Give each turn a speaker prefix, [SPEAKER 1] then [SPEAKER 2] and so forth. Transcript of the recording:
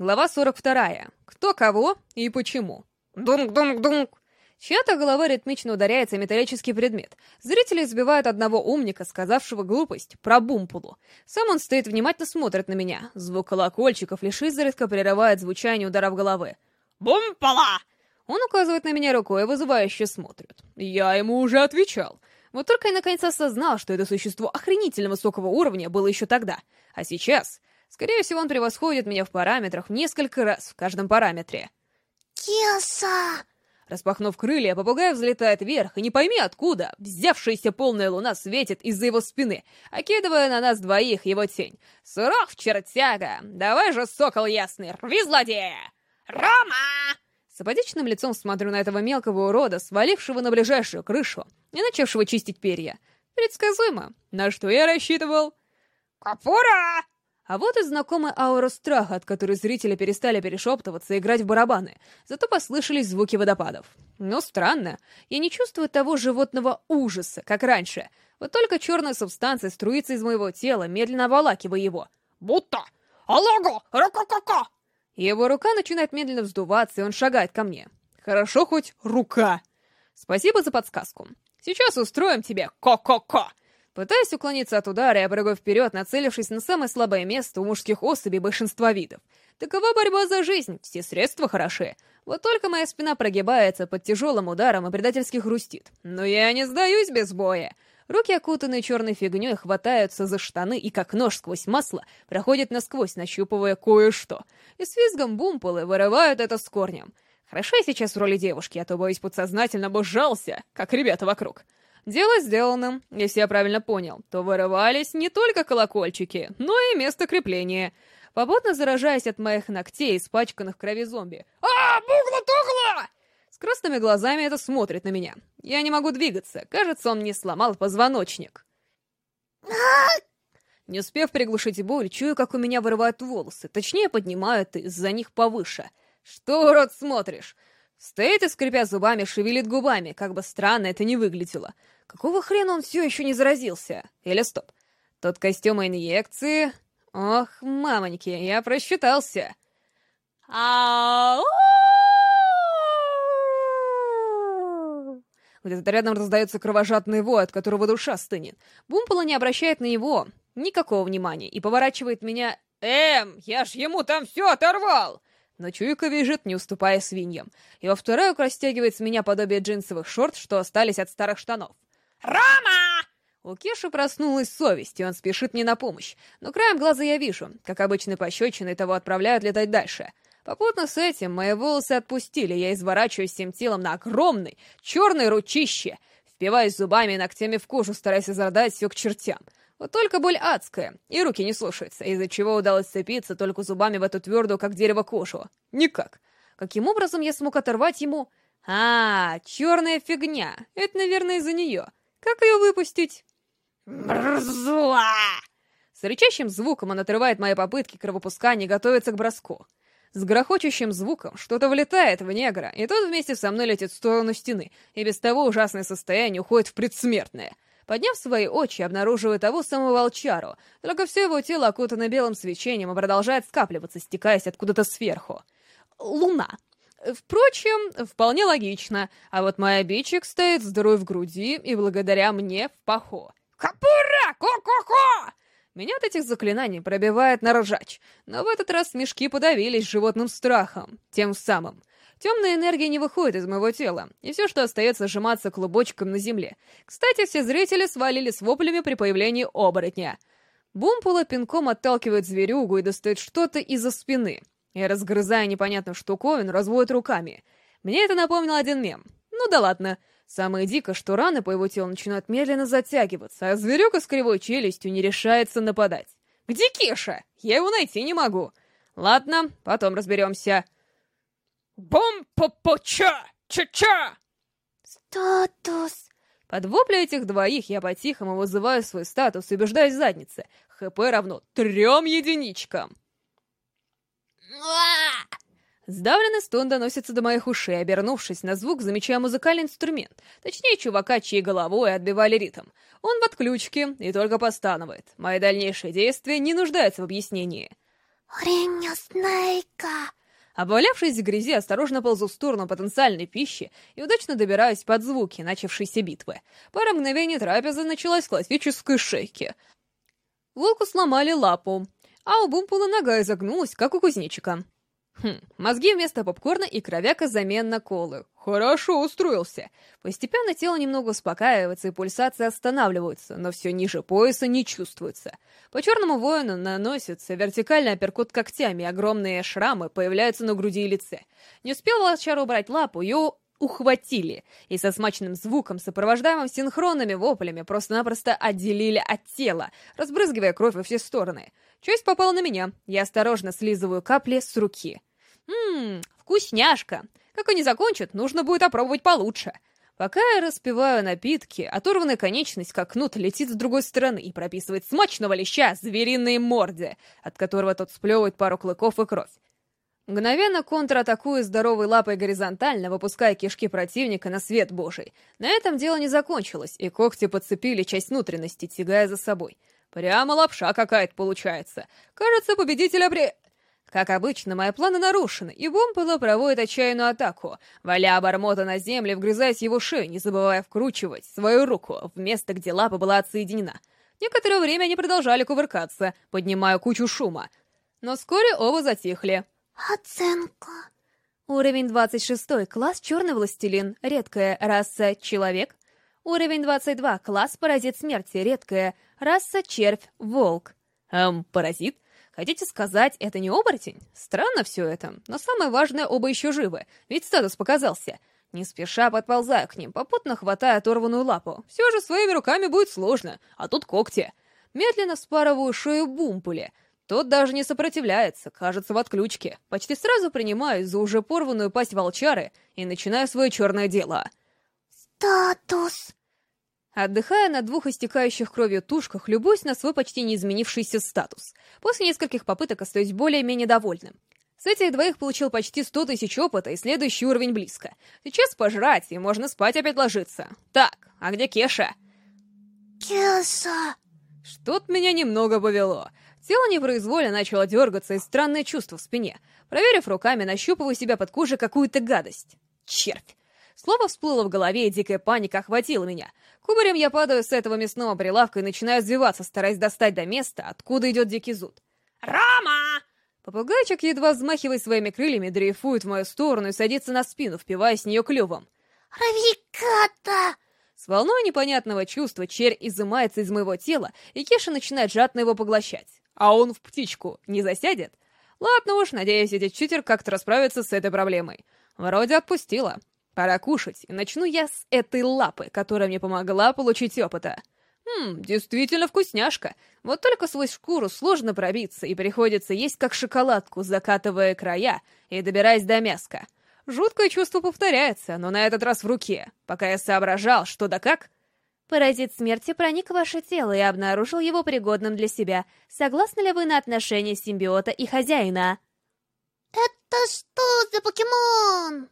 [SPEAKER 1] Глава 42. Кто кого и почему. Дунг-дунг-дунг. Чья-то голова ритмично ударяется о металлический предмет. Зрители избивают одного умника, сказавшего глупость, про Бумпалу. Сам он стоит внимательно смотрит на меня. Звук колокольчиков лишь изредка прерывает звучание ударов головы. «Бумпала!» Он указывает на меня рукой вызывающе смотрит. Я ему уже отвечал. Вот только я наконец осознал, что это существо охренительно высокого уровня было еще тогда. А сейчас Скорее всего, он превосходит меня в параметрах в несколько раз в каждом параметре.
[SPEAKER 2] «Кеса!»
[SPEAKER 1] Распахнув крылья, попугай взлетает вверх, и не пойми откуда, взявшаяся полная луна светит из-за его спины, окидывая на нас двоих его тень. «Суров, чертяга! Давай же, сокол ясный, рви злодея!» «Рома!» С апатичным лицом смотрю на этого мелкого урода, свалившего на ближайшую крышу и начавшего чистить перья. Предсказуемо. На что я рассчитывал? «Капура!» А вот и знакомая аура страха, от которой зрители перестали перешептываться и играть в барабаны, зато послышались звуки водопадов. Но странно, я не чувствую того животного ужаса, как раньше. Вот только черная субстанция струится из моего тела, медленно обволакивая его. «Будто! Алого! Ра-ка-ка-ка!» Его рука начинает медленно вздуваться, и он шагает ко мне. Хорошо хоть рука. Спасибо за подсказку. Сейчас устроим тебе ко-ко-ко. Пытаясь уклониться от удара, я прыгаю вперед, нацелившись на самое слабое место у мужских особей большинства видов. Такова борьба за жизнь, все средства хороши. Вот только моя спина прогибается под тяжелым ударом и предательски хрустит. Но я не сдаюсь без боя. Руки, окутанные черной фигней, хватаются за штаны и, как нож сквозь масло, проходят насквозь, нащупывая кое-что. И с визгом бумполы вырывают это с корнем. Хорошо я сейчас в роли девушки, а то, боюсь, подсознательно бы сжался, как ребята вокруг. Дело сделано. Если я правильно понял, то вырывались не только колокольчики, но и место крепления. Попутно заражаясь от моих ногтей, испачканных в крови зомби. «А, бугла-тугла!» С красными глазами это смотрит на меня. Я не могу двигаться. Кажется, он мне сломал позвоночник. Не успев приглушить боль, чую, как у меня вырывают волосы. Точнее, поднимают из-за них повыше. «Что, урод, смотришь?» Стоит и, скрипя зубами, шевелит губами, как бы странно это ни выглядело. Какого хрена он все еще не заразился? Или стоп. Тот костюм инъекции... Ох, мамоньки, я просчитался. Ау! Где-то рядом раздается кровожадный вой, от которого душа стынет. Бумпола не обращает на него никакого внимания и поворачивает меня... «Эм, я ж ему там все оторвал!» Но чуйка бежит, не уступая свиньям. И во второй растягивает с меня подобие джинсовых шорт, что остались от старых штанов. «Рома!» У Кеши проснулась совесть, и он спешит мне на помощь. Но краем глаза я вижу, как обычно пощечины того отправляют летать дальше. Попутно с этим мои волосы отпустили, я изворачиваюсь всем телом на огромной, черной ручище, впиваясь зубами и ногтями в кожу, стараясь изродать все к чертям. Вот только боль адская, и руки не слушаются, из-за чего удалось сцепиться только зубами в эту твердую, как дерево, кожу. Никак. Каким образом я смог оторвать ему... А, черная фигня. Это, наверное, из-за нее. Как ее выпустить? Брзла! С рычащим звуком он отрывает мои попытки кровопускания и готовится к броску. С грохочущим звуком что-то влетает в негра, и тот вместе со мной летит в сторону стены, и без того ужасное состояние уходит в предсмертное — Подняв свои очи, обнаруживает того самого волчару, только все его тело окутано белым свечением и продолжает скапливаться, стекаясь откуда-то сверху. Луна. Впрочем, вполне логично, а вот мой обидчик стоит здоровый в груди и благодаря мне в паху. «Капура! Ко-ко-ко!» Меня от этих заклинаний пробивает на ржач, но в этот раз мешки подавились животным страхом, тем самым. Темная энергия не выходит из моего тела, и все, что остается, сжиматься клубочком на земле. Кстати, все зрители свалили с воплями при появлении оборотня. Бумпула пинком отталкивает зверюгу и достает что-то из-за спины. Я разгрызая непонятную штуковину, разводит руками. Мне это напомнил один мем. Ну да ладно. Самое дико, что раны по его телу начинают медленно затягиваться, а зверюка с кривой челюстью не решается нападать. Где Кеша? Я его найти не могу. Ладно, потом разберемся. Бом-по-по-ча! Ча-ча!
[SPEAKER 2] Статус.
[SPEAKER 1] Под вопли этих двоих я по-тихому вызываю свой статус и убеждаюсь в заднице. ХП равно трем единичкам. Сдавленный стон доносится до моих ушей, обернувшись на звук, замечая музыкальный инструмент. Точнее, чувака, чьей головой отбивали ритм. Он в отключке и только постанывает. Мои дальнейшие действия не нуждаются в объяснении.
[SPEAKER 2] Ориня Снейка.
[SPEAKER 1] Обвалявшись в грязи, осторожно ползу в сторону потенциальной пищи и удачно добираюсь под звуки начавшейся битвы. Пара мгновений трапеза началась с классической шейки. Волку сломали лапу, а у Бумпула нога изогнулась, как у кузнечика. Хм, мозги вместо попкорна и кровяка замена колы. Хорошо устроился. Постепенно тело немного успокаивается, и пульсации останавливаются, но все ниже пояса не чувствуется. По черному воину наносится вертикальный апперкут когтями, огромные шрамы появляются на груди и лице. Не успел волчар убрать лапу, ее ухватили, и со смачным звуком, сопровождаемым синхронными воплями, просто-напросто отделили от тела, разбрызгивая кровь во все стороны. Часть попала на меня, я осторожно слизываю капли с руки. Ммм, вкусняшка. Как они закончат, нужно будет опробовать получше. Пока я распиваю напитки, оторванная конечность, как кнут, летит с другой стороны и прописывает смачного леща звериные морде, от которого тот сплевывает пару клыков и кровь. Мгновенно контратакую здоровой лапой горизонтально, выпуская кишки противника на свет божий. На этом дело не закончилось, и когти подцепили часть внутренности, тягая за собой. Прямо лапша какая-то получается. Кажется, победитель обре... Как обычно, мои планы нарушены, и Бомпело проводит отчаянную атаку, валя обормота на земле, вгрызаясь его шею, не забывая вкручивать свою руку в место, где лапа была отсоединена. Некоторое время они продолжали кувыркаться, поднимая кучу шума. Но вскоре оба затихли.
[SPEAKER 2] Оценка.
[SPEAKER 1] Уровень 26, класс Черный Властелин, редкая раса Человек. Уровень 22, класс Паразит Смерти, редкая раса Червь Волк. Эм, Паразит? Хотите сказать, это не оборотень? Странно все это, но самое важное, оба еще живы, ведь статус показался. Не спеша подползаю к ним, попутно хватая оторванную лапу. Все же своими руками будет сложно, а тут когти. Медленно спарываю шею бумпули. Тот даже не сопротивляется, кажется в отключке. Почти сразу принимаюсь за уже порванную пасть волчары и начинаю свое черное дело.
[SPEAKER 2] Статус.
[SPEAKER 1] Отдыхая на двух истекающих кровью тушках, любуюсь на свой почти не изменившийся статус. После нескольких попыток остаюсь более-менее довольным. С этих двоих получил почти 100 тысяч опыта и следующий уровень близко. Сейчас пожрать, и можно спать опять ложиться. Так, а где Кеша?
[SPEAKER 2] Кеса.
[SPEAKER 1] Что-то меня немного повело. Тело непроизвольно начало дергаться и странное чувство в спине. Проверив руками, нащупываю себя под кожей какую-то гадость. Червь. Слово всплыло в голове, и дикая паника охватила меня. Кубарем я падаю с этого мясного прилавка и начинаю сбиваться, стараясь достать до места, откуда идет дикий зуд. «Рома!» Попугайчик, едва взмахивая своими крыльями, дрейфует в мою сторону и садится на спину, впиваясь в нее клювом.
[SPEAKER 2] Равиката.
[SPEAKER 1] С волной непонятного чувства червь изымается из моего тела, и Кеша начинает жадно его поглощать. А он в птичку не засядет? Ладно уж, надеюсь, эти читер как-то расправится с этой проблемой. Вроде отпустила. Пора кушать, и начну я с этой лапы, которая мне помогла получить опыта. Хм, действительно вкусняшка. Вот только сквозь шкуру сложно пробиться, и приходится есть как шоколадку, закатывая края и добираясь до мяска. Жуткое чувство повторяется, но на этот раз в руке. Пока я соображал, что да как...
[SPEAKER 2] Паразит смерти проник в ваше тело и обнаружил его пригодным для себя. Согласны ли вы на отношения симбиота и хозяина? Это что за покемон?